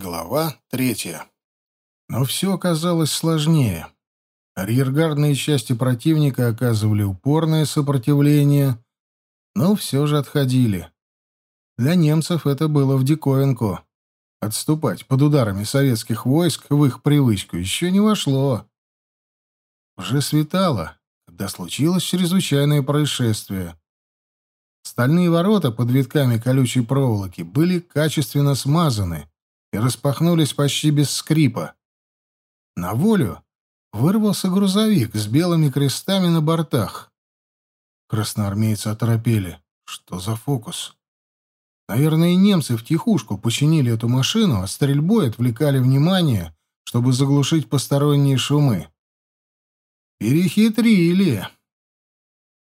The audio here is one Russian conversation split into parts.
Глава третья. Но все оказалось сложнее. Арьергардные части противника оказывали упорное сопротивление, но все же отходили. Для немцев это было в диковинку. Отступать под ударами советских войск в их привычку еще не вошло. Уже светало, когда случилось чрезвычайное происшествие. Стальные ворота под витками колючей проволоки были качественно смазаны, и распахнулись почти без скрипа. На волю вырвался грузовик с белыми крестами на бортах. Красноармейцы оторопели. Что за фокус? Наверное, немцы втихушку починили эту машину, а стрельбой отвлекали внимание, чтобы заглушить посторонние шумы. Перехитрили.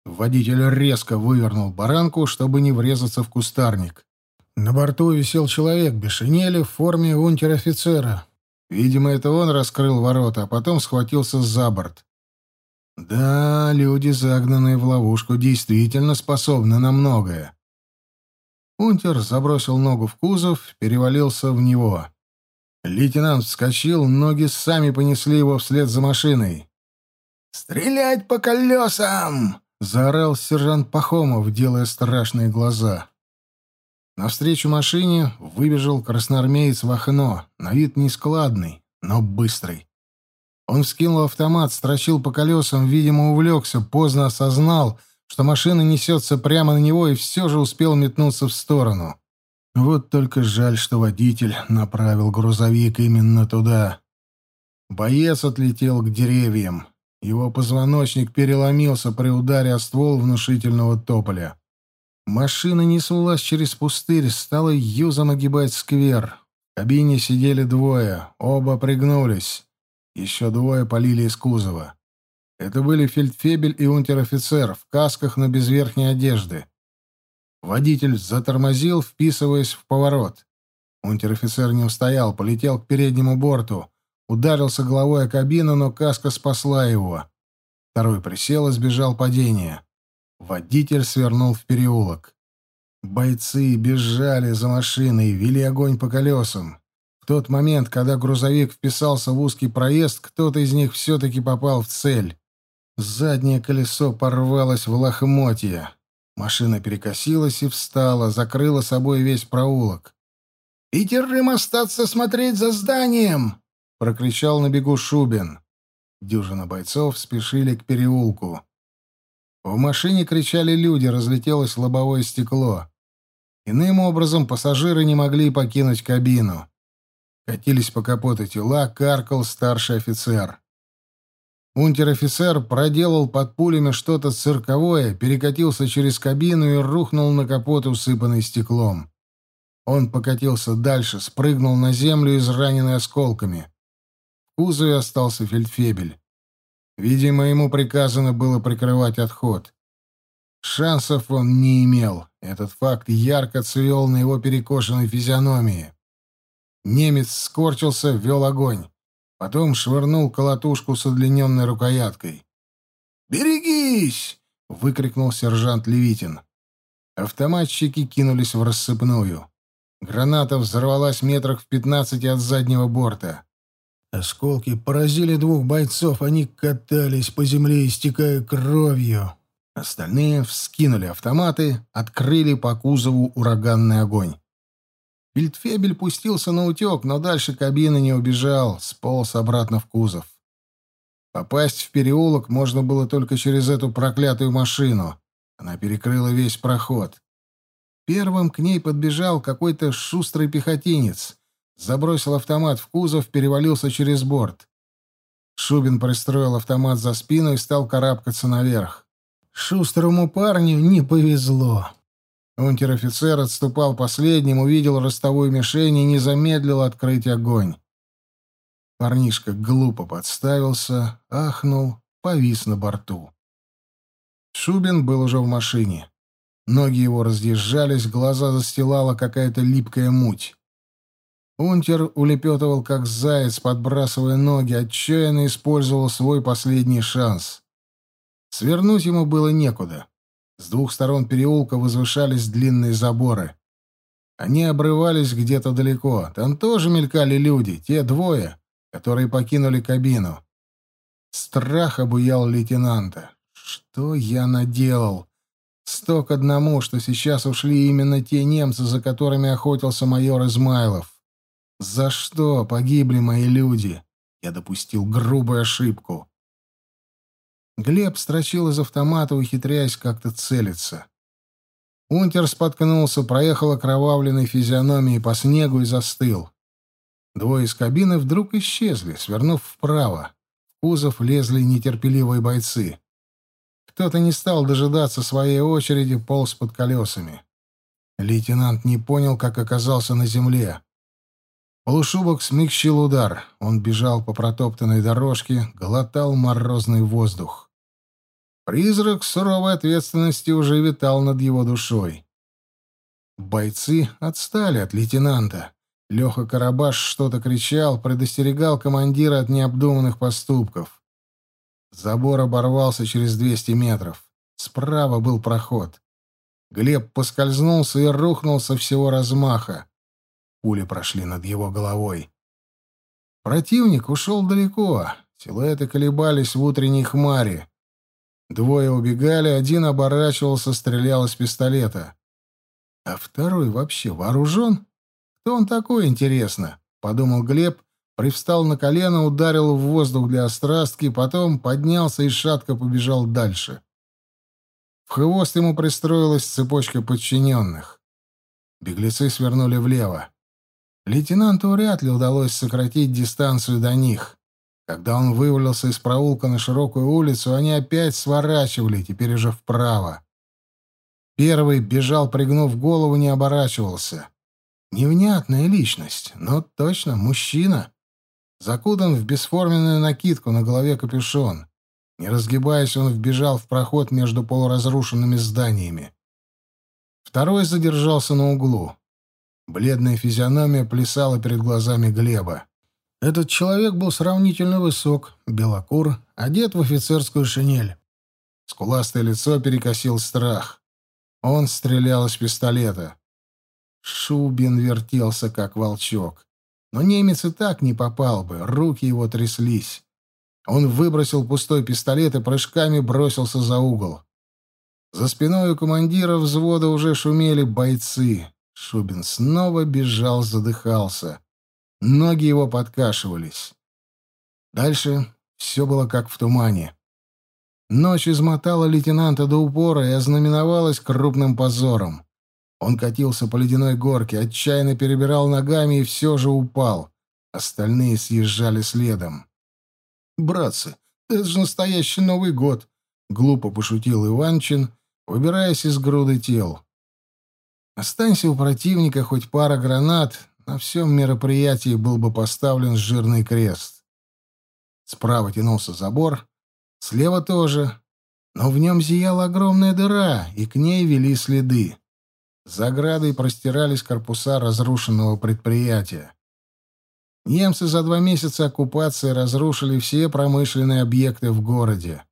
Водитель резко вывернул баранку, чтобы не врезаться в кустарник. На борту висел человек без шинели в форме унтер-офицера. Видимо, это он раскрыл ворота, а потом схватился за борт. Да, люди, загнанные в ловушку, действительно способны на многое. Унтер забросил ногу в кузов, перевалился в него. Лейтенант вскочил, ноги сами понесли его вслед за машиной. «Стрелять по колесам!» — заорал сержант Пахомов, делая страшные глаза. Навстречу машине выбежал красноармеец в окно, на вид нескладный, но быстрый. Он вскинул автомат, строчил по колесам, видимо, увлекся, поздно осознал, что машина несется прямо на него и все же успел метнуться в сторону. Вот только жаль, что водитель направил грузовик именно туда. Боец отлетел к деревьям. Его позвоночник переломился при ударе о ствол внушительного тополя. Машина неслась через пустырь, стала юзом огибать сквер. В кабине сидели двое, оба пригнулись. Еще двое полили из кузова. Это были фельдфебель и унтер-офицер в касках, но без верхней одежды. Водитель затормозил, вписываясь в поворот. Унтер-офицер не устоял, полетел к переднему борту, ударился головой о кабину, но каска спасла его. Второй присел и сбежал падения. Водитель свернул в переулок. Бойцы бежали за машиной, вели огонь по колесам. В тот момент, когда грузовик вписался в узкий проезд, кто-то из них все-таки попал в цель. Заднее колесо порвалось в лохмотья. Машина перекосилась и встала, закрыла собой весь проулок. «Пятерым остаться смотреть за зданием!» — прокричал на бегу Шубин. Дюжина бойцов спешили к переулку. В машине кричали люди, разлетелось лобовое стекло. Иным образом пассажиры не могли покинуть кабину. Катились по капоту тела, каркал старший офицер. Унтер-офицер проделал под пулями что-то цирковое, перекатился через кабину и рухнул на капот, усыпанный стеклом. Он покатился дальше, спрыгнул на землю, израненный осколками. В кузове остался фельдфебель. Видимо, ему приказано было прикрывать отход. Шансов он не имел. Этот факт ярко цвел на его перекошенной физиономии. Немец скорчился, вел огонь. Потом швырнул колотушку с удлиненной рукояткой. «Берегись!» — выкрикнул сержант Левитин. Автоматчики кинулись в рассыпную. Граната взорвалась метрах в пятнадцати от заднего борта. Осколки поразили двух бойцов, они катались по земле, истекая кровью. Остальные вскинули автоматы, открыли по кузову ураганный огонь. Вильдфебель пустился на утек, но дальше кабины не убежал, сполз обратно в кузов. Попасть в переулок можно было только через эту проклятую машину. Она перекрыла весь проход. Первым к ней подбежал какой-то шустрый пехотинец забросил автомат в кузов, перевалился через борт. Шубин пристроил автомат за спину и стал карабкаться наверх. Шустрому парню не повезло. Унтер-офицер отступал последним, увидел ростовую мишень и не замедлил открыть огонь. Парнишка глупо подставился, ахнул, повис на борту. Шубин был уже в машине. Ноги его разъезжались, глаза застилала какая-то липкая муть. Унтер улепетывал, как заяц, подбрасывая ноги, отчаянно использовал свой последний шанс. Свернуть ему было некуда. С двух сторон переулка возвышались длинные заборы. Они обрывались где-то далеко. Там тоже мелькали люди, те двое, которые покинули кабину. Страх обуял лейтенанта. Что я наделал? Сто к одному, что сейчас ушли именно те немцы, за которыми охотился майор Измайлов. За что погибли мои люди? Я допустил грубую ошибку. Глеб строчил из автомата, ухитряясь как-то целиться. Унтер споткнулся, проехал окровавленной физиономией по снегу и застыл. Двое из кабины вдруг исчезли, свернув вправо. В кузов лезли нетерпеливые бойцы. Кто-то не стал дожидаться своей очереди, полз под колесами. Лейтенант не понял, как оказался на земле. Полушубок смягчил удар. Он бежал по протоптанной дорожке, глотал морозный воздух. Призрак суровой ответственности уже витал над его душой. Бойцы отстали от лейтенанта. Леха Карабаш что-то кричал, предостерегал командира от необдуманных поступков. Забор оборвался через 200 метров. Справа был проход. Глеб поскользнулся и рухнул со всего размаха. Пули прошли над его головой. Противник ушел далеко. Силуэты колебались в утренней хмаре. Двое убегали, один оборачивался, стрелял из пистолета. А второй вообще вооружен? Кто он такой, интересно? Подумал Глеб, привстал на колено, ударил в воздух для острастки, потом поднялся и шатко побежал дальше. В хвост ему пристроилась цепочка подчиненных. Беглецы свернули влево. Лейтенанту вряд ли удалось сократить дистанцию до них. Когда он вывалился из проулка на широкую улицу, они опять сворачивали, теперь уже вправо. Первый бежал, пригнув голову, не оборачивался. Невнятная личность, но точно мужчина. Закутан в бесформенную накидку, на голове капюшон. Не разгибаясь, он вбежал в проход между полуразрушенными зданиями. Второй задержался на углу. Бледная физиономия плясала перед глазами Глеба. Этот человек был сравнительно высок, белокур, одет в офицерскую шинель. Скуластое лицо перекосил страх. Он стрелял из пистолета. Шубин вертелся, как волчок. Но немец и так не попал бы, руки его тряслись. Он выбросил пустой пистолет и прыжками бросился за угол. За спиной у командира взвода уже шумели бойцы. Шубин снова бежал, задыхался. Ноги его подкашивались. Дальше все было как в тумане. Ночь измотала лейтенанта до упора и ознаменовалась крупным позором. Он катился по ледяной горке, отчаянно перебирал ногами и все же упал. Остальные съезжали следом. «Братцы, это же настоящий Новый год!» — глупо пошутил Иванчин, выбираясь из груды тел. Останься у противника хоть пара гранат, на всем мероприятии был бы поставлен жирный крест. Справа тянулся забор, слева тоже, но в нем зияла огромная дыра, и к ней вели следы. За оградой простирались корпуса разрушенного предприятия. Немцы за два месяца оккупации разрушили все промышленные объекты в городе.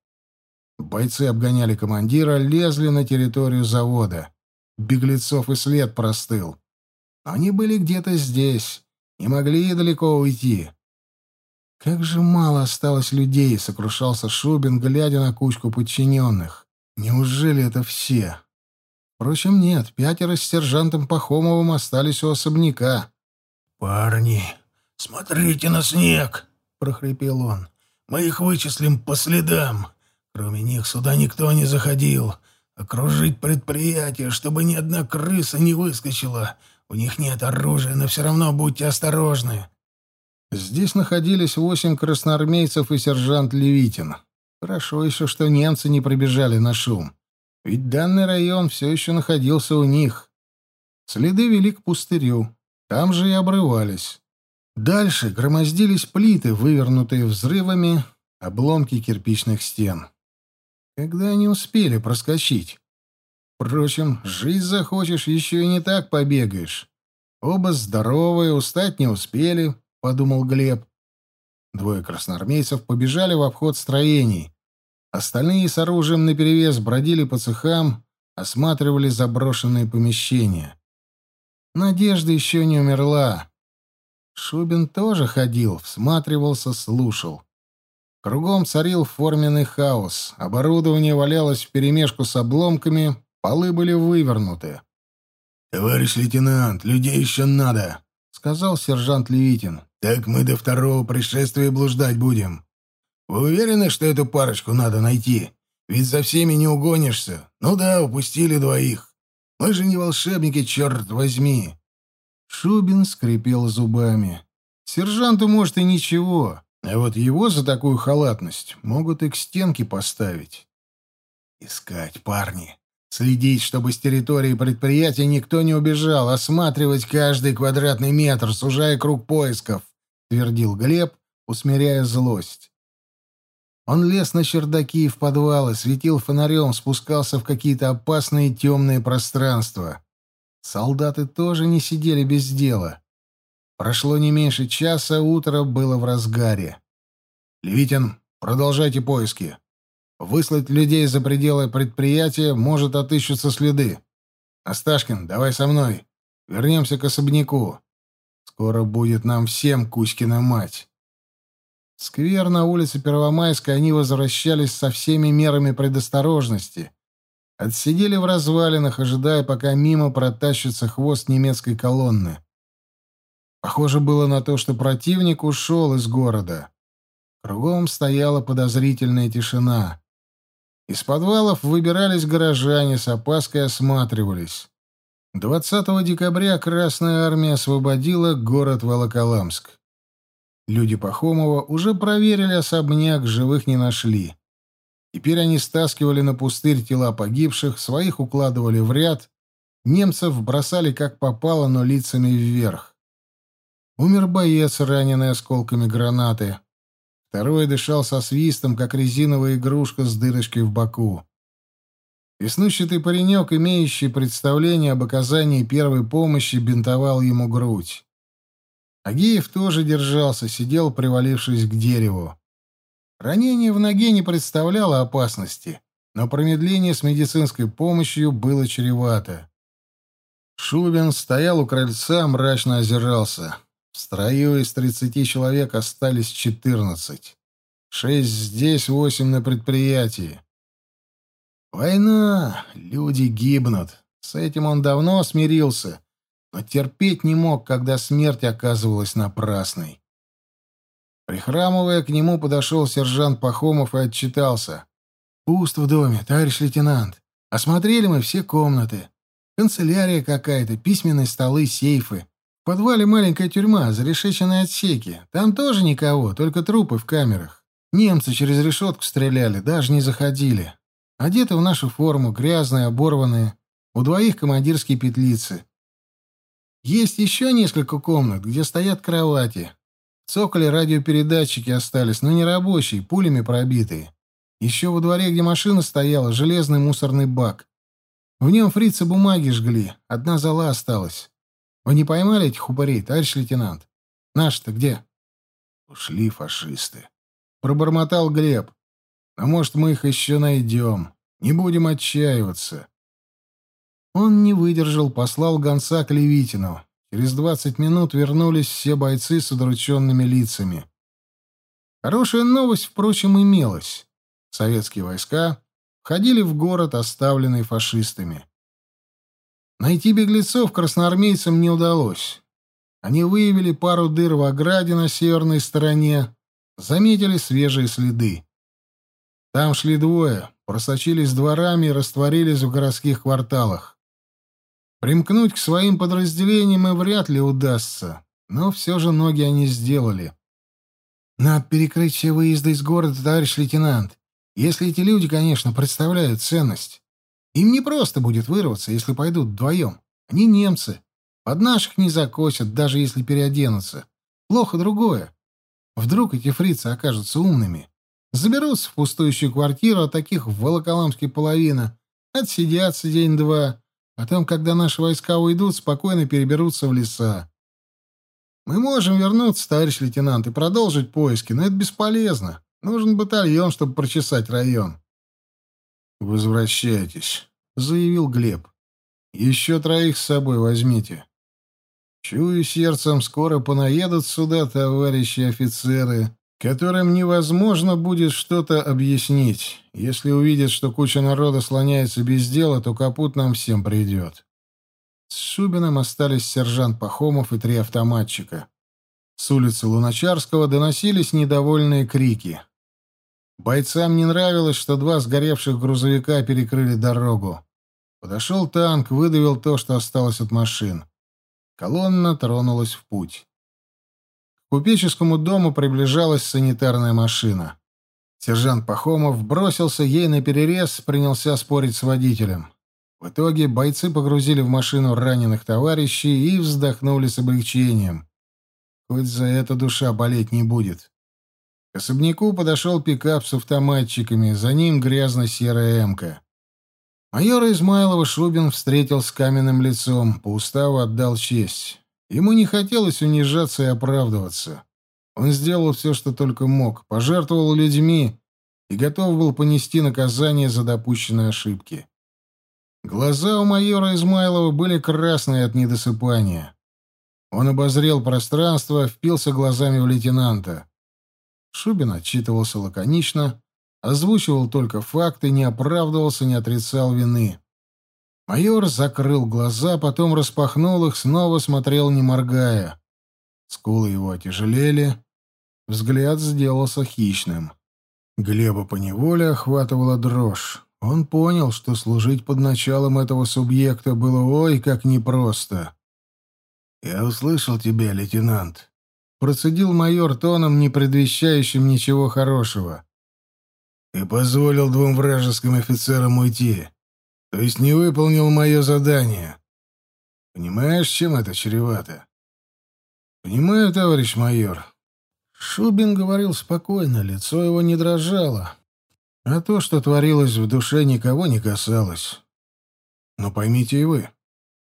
Бойцы обгоняли командира, лезли на территорию завода. Беглецов и след простыл. Они были где-то здесь, не могли далеко уйти. «Как же мало осталось людей!» — сокрушался Шубин, глядя на кучку подчиненных. «Неужели это все?» Впрочем, нет, пятеро с сержантом Пахомовым остались у особняка. «Парни, смотрите на снег!» — прохрипел он. «Мы их вычислим по следам. Кроме них сюда никто не заходил. Окружить предприятие, чтобы ни одна крыса не выскочила. У них нет оружия, но все равно будьте осторожны». Здесь находились восемь красноармейцев и сержант Левитин. Хорошо еще, что немцы не пробежали на шум. Ведь данный район все еще находился у них. Следы вели к пустырю. Там же и обрывались. Дальше громоздились плиты, вывернутые взрывами, обломки кирпичных стен. Когда они успели проскочить? Впрочем, жить захочешь, еще и не так побегаешь. Оба здоровые, устать не успели, — подумал Глеб. Двое красноармейцев побежали в обход строений. Остальные с оружием наперевес бродили по цехам, осматривали заброшенные помещения. Надежда еще не умерла. Шубин тоже ходил, всматривался, слушал. Кругом царил форменный хаос. Оборудование валялось вперемешку с обломками, полы были вывернуты. «Товарищ лейтенант, людей еще надо», — сказал сержант Левитин. «Так мы до второго пришествия блуждать будем. Вы уверены, что эту парочку надо найти? Ведь за всеми не угонишься. Ну да, упустили двоих. Мы же не волшебники, черт возьми». Шубин скрипел зубами. «Сержанту, может, и ничего, а вот его за такую халатность могут и к стенке поставить». «Искать, парни. Следить, чтобы с территории предприятия никто не убежал, осматривать каждый квадратный метр, сужая круг поисков», — твердил Глеб, усмиряя злость. Он лез на чердаки и в подвалы, светил фонарем, спускался в какие-то опасные темные пространства. Солдаты тоже не сидели без дела. Прошло не меньше часа, утро было в разгаре. «Левитин, продолжайте поиски. Выслать людей за пределы предприятия, может, отыщутся следы. Осташкин, давай со мной. Вернемся к особняку. Скоро будет нам всем Кузькина мать». сквер на улице Первомайской они возвращались со всеми мерами предосторожности. Отсидели в развалинах, ожидая, пока мимо протащится хвост немецкой колонны. Похоже было на то, что противник ушел из города. Кругом стояла подозрительная тишина. Из подвалов выбирались горожане, с опаской осматривались. 20 декабря Красная Армия освободила город Волоколамск. Люди Пахомова уже проверили особняк, живых не нашли. Теперь они стаскивали на пустырь тела погибших, своих укладывали в ряд, немцев бросали как попало, но лицами вверх. Умер боец, раненый осколками гранаты. Второй дышал со свистом, как резиновая игрушка с дырочкой в боку. Веснущатый паренек, имеющий представление об оказании первой помощи, бинтовал ему грудь. Агеев тоже держался, сидел, привалившись к дереву. Ранение в ноге не представляло опасности, но промедление с медицинской помощью было чревато. Шубин стоял у крыльца, мрачно озирался. В строю из тридцати человек остались четырнадцать. Шесть здесь, восемь на предприятии. Война, люди гибнут. С этим он давно смирился, но терпеть не мог, когда смерть оказывалась напрасной. Прихрамывая к нему, подошел сержант Пахомов и отчитался. «Пуст в доме, товарищ лейтенант. Осмотрели мы все комнаты. Канцелярия какая-то, письменные столы, сейфы подвале маленькая тюрьма, зарешеченные отсеки. Там тоже никого, только трупы в камерах. Немцы через решетку стреляли, даже не заходили. Одеты в нашу форму, грязные, оборванные. У двоих командирские петлицы. Есть еще несколько комнат, где стоят кровати. В радиопередатчики остались, но не рабочие, пулями пробитые. Еще во дворе, где машина стояла, железный мусорный бак. В нем фрицы бумаги жгли, одна зала осталась. Вы не поймали этих упырей, товарищ лейтенант? Наши-то где? Ушли фашисты. Пробормотал Глеб. А может, мы их еще найдем. Не будем отчаиваться. Он не выдержал, послал гонца к Левитину. Через двадцать минут вернулись все бойцы с удрученными лицами. Хорошая новость, впрочем, имелась. Советские войска входили в город, оставленный фашистами. Найти беглецов красноармейцам не удалось. Они выявили пару дыр в ограде на северной стороне, заметили свежие следы. Там шли двое, просочились дворами и растворились в городских кварталах. Примкнуть к своим подразделениям им вряд ли удастся, но все же ноги они сделали. Надо перекрыть все выезды из города, товарищ лейтенант. Если эти люди, конечно, представляют ценность. Им не просто будет вырваться, если пойдут вдвоем. Они немцы. Под наших не закосят, даже если переоденутся. Плохо другое. Вдруг эти фрицы окажутся умными. Заберутся в пустующую квартиру, а таких в Волоколамске половина. Отсидятся день-два. Потом, когда наши войска уйдут, спокойно переберутся в леса. Мы можем вернуться, товарищ лейтенант, и продолжить поиски, но это бесполезно. Нужен батальон, чтобы прочесать район. «Возвращайтесь», — заявил Глеб. «Еще троих с собой возьмите. Чую сердцем, скоро понаедут сюда товарищи офицеры, которым невозможно будет что-то объяснить. Если увидят, что куча народа слоняется без дела, то капут нам всем придет. С Шубиным остались сержант Пахомов и три автоматчика. С улицы Луначарского доносились недовольные крики. Бойцам не нравилось, что два сгоревших грузовика перекрыли дорогу. Подошел танк, выдавил то, что осталось от машин. Колонна тронулась в путь. К купеческому дому приближалась санитарная машина. Сержант Пахомов бросился ей на перерез, принялся спорить с водителем. В итоге бойцы погрузили в машину раненых товарищей и вздохнули с облегчением. Хоть за это душа болеть не будет. К особняку подошел пикап с автоматчиками, за ним грязно-серая эмка. Майора Измайлова Шубин встретил с каменным лицом, по уставу отдал честь. Ему не хотелось унижаться и оправдываться. Он сделал все, что только мог, пожертвовал людьми и готов был понести наказание за допущенные ошибки. Глаза у майора Измайлова были красные от недосыпания. Он обозрел пространство, впился глазами в лейтенанта. Шубин отчитывался лаконично, озвучивал только факты, не оправдывался, не отрицал вины. Майор закрыл глаза, потом распахнул их, снова смотрел, не моргая. Скулы его отяжелели, взгляд сделался хищным. Глеба поневоле охватывала дрожь. Он понял, что служить под началом этого субъекта было ой как непросто. «Я услышал тебя, лейтенант», — процедил майор тоном, не предвещающим ничего хорошего. «Ты позволил двум вражеским офицерам уйти, то есть не выполнил мое задание. Понимаешь, чем это чревато?» «Понимаю, товарищ майор». Шубин говорил спокойно, лицо его не дрожало. А то, что творилось в душе, никого не касалось. Но поймите и вы,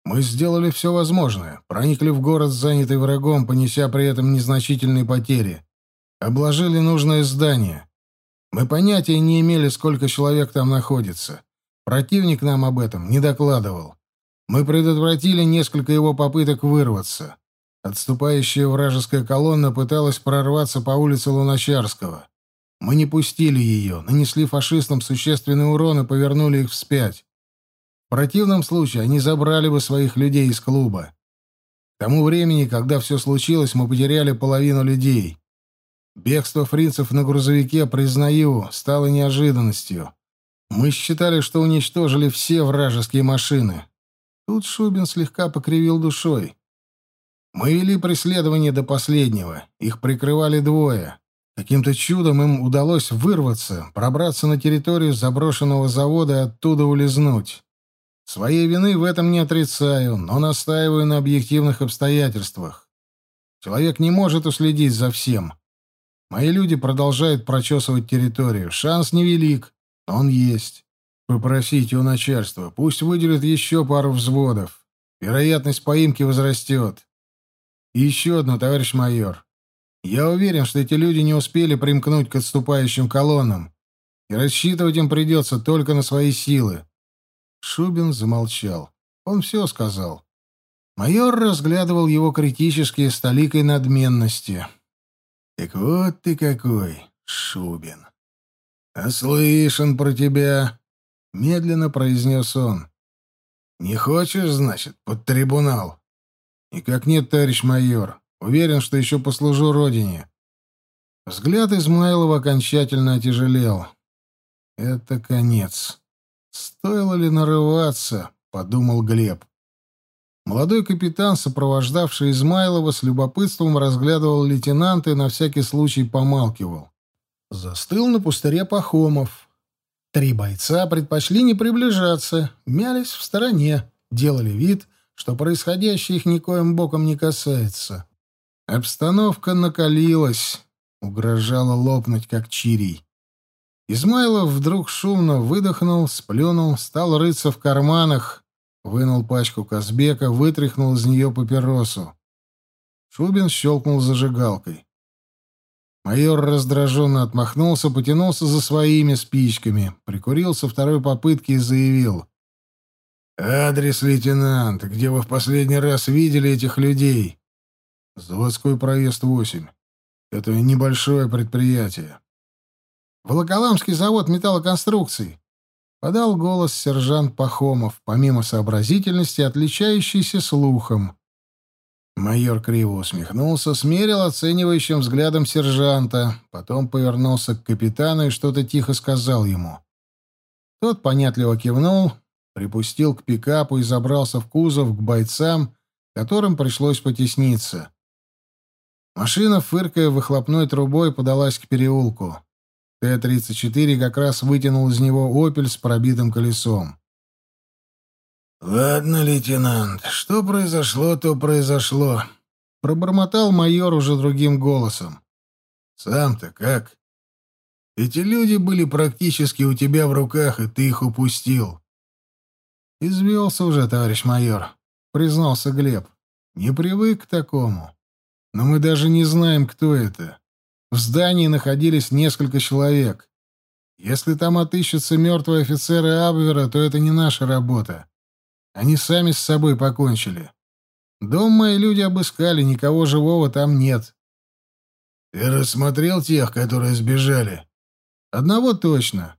мы сделали все возможное, проникли в город, занятый врагом, понеся при этом незначительные потери. Обложили нужное здание. Мы понятия не имели, сколько человек там находится. Противник нам об этом не докладывал. Мы предотвратили несколько его попыток вырваться. Отступающая вражеская колонна пыталась прорваться по улице Луначарского. Мы не пустили ее, нанесли фашистам существенный урон и повернули их вспять. В противном случае они забрали бы своих людей из клуба. К тому времени, когда все случилось, мы потеряли половину людей. Бегство фрицев на грузовике, признаю, стало неожиданностью. Мы считали, что уничтожили все вражеские машины. Тут Шубин слегка покривил душой. Мы вели преследование до последнего. Их прикрывали двое. Каким-то чудом им удалось вырваться, пробраться на территорию заброшенного завода и оттуда улизнуть. Своей вины в этом не отрицаю, но настаиваю на объективных обстоятельствах. Человек не может уследить за всем. Мои люди продолжают прочесывать территорию. Шанс невелик, но он есть. Попросите у начальства, пусть выделят еще пару взводов. Вероятность поимки возрастет. И еще одно, товарищ майор. Я уверен, что эти люди не успели примкнуть к отступающим колоннам, и рассчитывать им придется только на свои силы. Шубин замолчал. Он все сказал. Майор разглядывал его критически с толикой надменности. «Так вот ты какой, Шубин!» «Наслышан про тебя!» — медленно произнес он. «Не хочешь, значит, под трибунал?» «Никак нет, товарищ майор. Уверен, что еще послужу родине». Взгляд Измайлова окончательно отяжелел. «Это конец». «Стоило ли нарываться?» — подумал Глеб. Молодой капитан, сопровождавший Измайлова, с любопытством разглядывал лейтенанта и на всякий случай помалкивал. Застыл на пустыре Пахомов. Три бойца предпочли не приближаться, мялись в стороне, делали вид, что происходящее их никоим боком не касается. Обстановка накалилась, угрожала лопнуть, как чирий. Измайлов вдруг шумно выдохнул, сплюнул, стал рыться в карманах, вынул пачку Казбека, вытряхнул из нее папиросу. Шубин щелкнул зажигалкой. Майор раздраженно отмахнулся, потянулся за своими спичками, прикурил со второй попытки и заявил. «Адрес, лейтенант, где вы в последний раз видели этих людей?» Заводской проезд 8. Это небольшое предприятие. Волоколамский завод металлоконструкций. Подал голос сержант Пахомов, помимо сообразительности, отличающийся слухом. Майор криво усмехнулся, смерил оценивающим взглядом сержанта, потом повернулся к капитану и что-то тихо сказал ему. Тот понятливо кивнул, припустил к пикапу и забрался в кузов к бойцам, которым пришлось потесниться. Машина, фыркая выхлопной трубой, подалась к переулку. Т-34 как раз вытянул из него «Опель» с пробитым колесом. «Ладно, лейтенант, что произошло, то произошло», — пробормотал майор уже другим голосом. «Сам-то как? Эти люди были практически у тебя в руках, и ты их упустил». «Извелся уже, товарищ майор», — признался Глеб. «Не привык к такому. Но мы даже не знаем, кто это. В здании находились несколько человек. Если там отыщутся мертвые офицеры Абвера, то это не наша работа. Они сами с собой покончили. Дом мои люди обыскали, никого живого там нет. Ты рассмотрел тех, которые сбежали? Одного точно.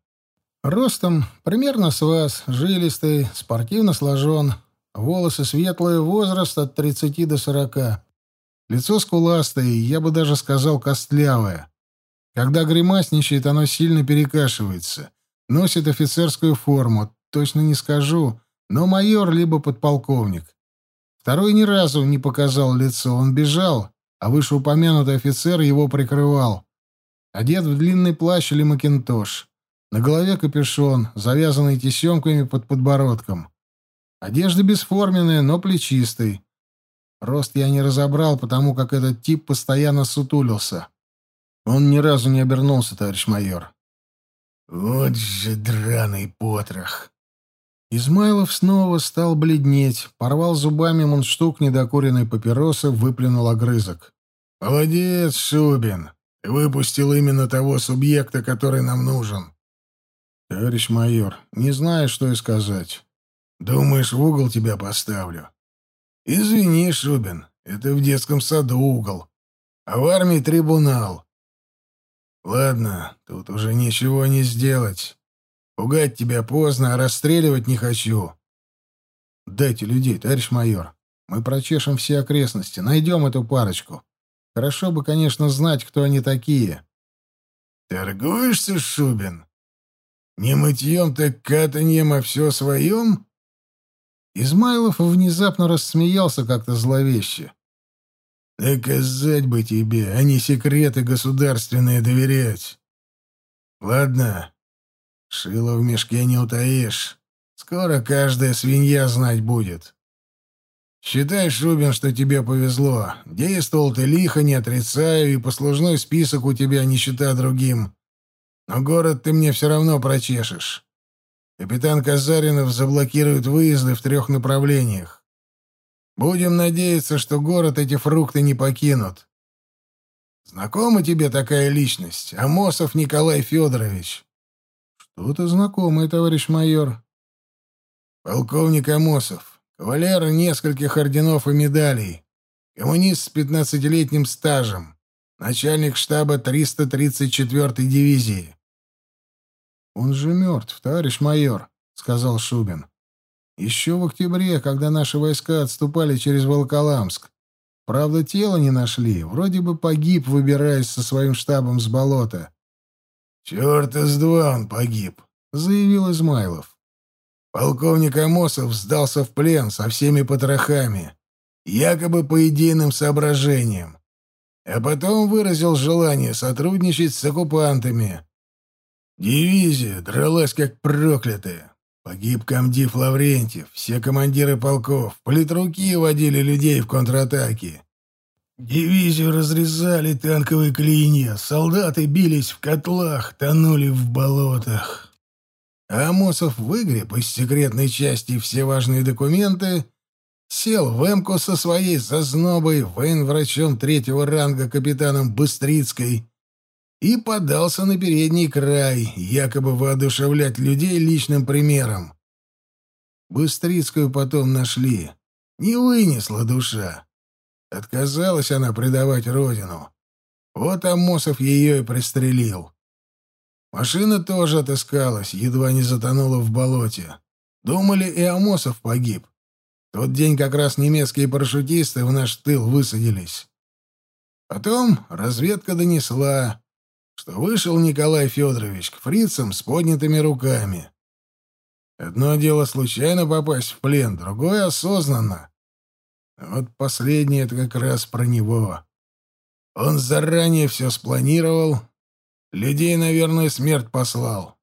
Ростом примерно с вас, жилистый, спортивно сложен, волосы светлые, возраст от 30 до 40. Лицо скуластое, я бы даже сказал костлявое. Когда гримасничает, оно сильно перекашивается. Носит офицерскую форму, точно не скажу, но майор либо подполковник. Второй ни разу не показал лицо, он бежал, а вышеупомянутый офицер его прикрывал. Одет в длинный плащ или макинтош. На голове капюшон, завязанный тесемками под подбородком. Одежда бесформенная, но плечистый. Рост я не разобрал, потому как этот тип постоянно сутулился. Он ни разу не обернулся, товарищ майор. Вот же драный потрох. Измайлов снова стал бледнеть, порвал зубами мундштук недокуренной папиросы, выплюнул огрызок. «Молодец, Шубин! Ты выпустил именно того субъекта, который нам нужен». «Товарищ майор, не знаю, что и сказать. Думаешь, в угол тебя поставлю?» «Извини, Шубин, это в детском саду угол, а в армии трибунал. Ладно, тут уже ничего не сделать. Пугать тебя поздно, а расстреливать не хочу. Дайте людей, товарищ майор. Мы прочешем все окрестности, найдем эту парочку. Хорошо бы, конечно, знать, кто они такие. Торгуешься, Шубин? Не мытьем, так катаньем, а все своем? Измайлов внезапно рассмеялся как-то зловеще. Доказать бы тебе, а не секреты государственные доверять. Ладно, Шило в мешке не утаишь. Скоро каждая свинья знать будет. Считай, Шубин, что тебе повезло. Действовал ты лихо, не отрицаю, и послужной список у тебя не счита другим. Но город ты мне все равно прочешешь. Капитан Казаринов заблокирует выезды в трех направлениях. Будем надеяться, что город эти фрукты не покинут. Знакома тебе такая личность? Амосов Николай Федорович. Что-то знакомое, товарищ майор. Полковник Амосов, кавалер нескольких орденов и медалей, коммунист с пятнадцатилетним стажем, начальник штаба 334-й дивизии. Он же мертв, товарищ майор, сказал Шубин. Еще в октябре, когда наши войска отступали через Волоколамск. Правда, тело не нашли. Вроде бы погиб, выбираясь со своим штабом с болота. «Черта с два он погиб», — заявил Измайлов. Полковник Амосов сдался в плен со всеми потрохами, якобы по идейным соображениям, а потом выразил желание сотрудничать с оккупантами. Дивизия дралась как проклятая. Погиб комдив Лаврентьев, все командиры полков, политруки водили людей в контратаки. Дивизию разрезали танковые клинья, солдаты бились в котлах, тонули в болотах. Амосов выгреб из секретной части все важные документы, сел в эмку со своей зазнобой, военврачом третьего ранга капитаном Быстрицкой и подался на передний край, якобы воодушевлять людей личным примером. Быстрицкую потом нашли. Не вынесла душа. Отказалась она предавать родину. Вот Амосов ее и пристрелил. Машина тоже отыскалась, едва не затонула в болоте. Думали, и Амосов погиб. Тот день как раз немецкие парашютисты в наш тыл высадились. Потом разведка донесла, что вышел Николай Федорович к фрицам с поднятыми руками. Одно дело случайно попасть в плен, другое — осознанно. Вот последнее — это как раз про него. Он заранее все спланировал, людей, наверное, смерть послал.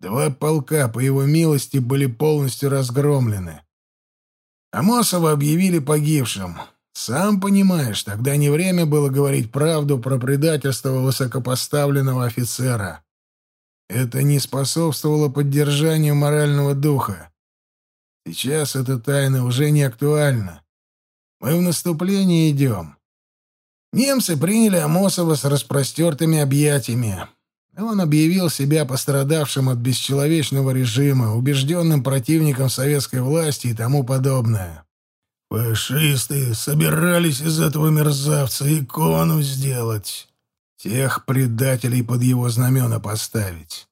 Два полка, по его милости, были полностью разгромлены. Амосова объявили погибшим. Сам понимаешь, тогда не время было говорить правду про предательство высокопоставленного офицера. Это не способствовало поддержанию морального духа. Сейчас эта тайна уже не актуальна. Мы в наступление идем. Немцы приняли Амосова с распростертыми объятиями. Он объявил себя пострадавшим от бесчеловечного режима, убежденным противником советской власти и тому подобное. Фашисты собирались из этого мерзавца икону сделать, тех предателей под его знамена поставить.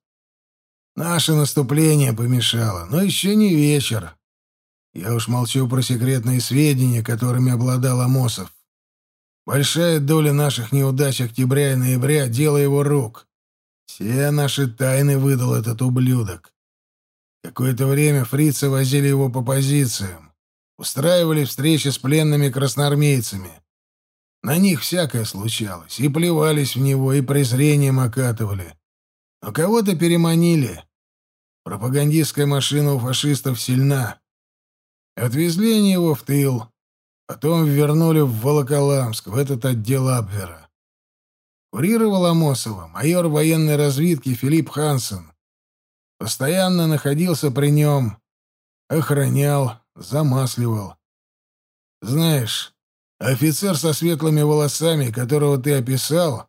Наше наступление помешало, но еще не вечер. Я уж молчу про секретные сведения, которыми обладал Амосов. Большая доля наших неудач октября и ноября — дело его рук. Все наши тайны выдал этот ублюдок. Какое-то время фрицы возили его по позициям, устраивали встречи с пленными красноармейцами. На них всякое случалось, и плевались в него, и презрением окатывали. Но кого-то переманили. Пропагандистская машина у фашистов сильна. Отвезли они его в тыл, Потом вернули в Волоколамск, в этот отдел Абвера. Курировал Амосова майор военной разведки Филипп Хансен. Постоянно находился при нем, охранял, замасливал. Знаешь, офицер со светлыми волосами, которого ты описал,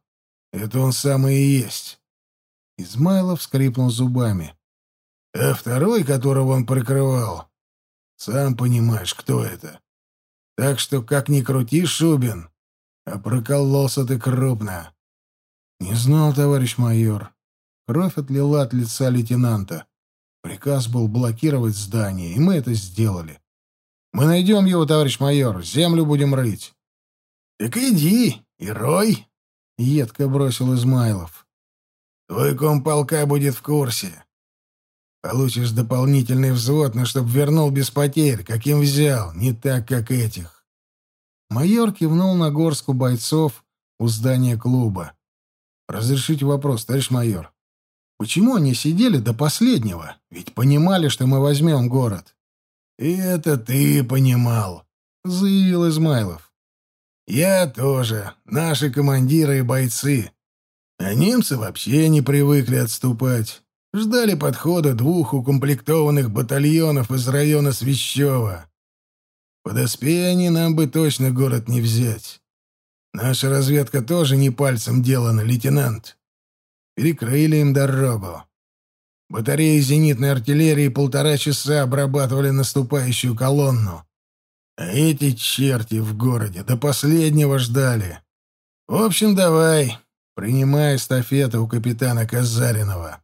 это он самый и есть. Измайлов скрипнул зубами. А второй, которого он прикрывал, сам понимаешь, кто это. Так что, как ни крути, Шубин, а прокололся ты крупно. Не знал, товарищ майор. Кровь отлила от лица лейтенанта. Приказ был блокировать здание, и мы это сделали. Мы найдем его, товарищ майор, землю будем рыть. — Так иди и рой, — едко бросил Измайлов. — Твой комполка будет в курсе. Получишь дополнительный взвод, но чтоб вернул без потерь, каким взял, не так, как этих. Майор кивнул на горстку бойцов у здания клуба. «Разрешите вопрос, товарищ майор. Почему они сидели до последнего? Ведь понимали, что мы возьмем город». «И это ты понимал», — заявил Измайлов. «Я тоже. Наши командиры и бойцы. А немцы вообще не привыкли отступать ждали подхода двух укомплектованных батальонов из района Свящева. Подоспея они, нам бы точно город не взять. Наша разведка тоже не пальцем делана, лейтенант. Перекрыли им дорогу. Батареи зенитной артиллерии полтора часа обрабатывали наступающую колонну. А эти черти в городе до последнего ждали. В общем, давай, принимай эстафету у капитана Казаринова.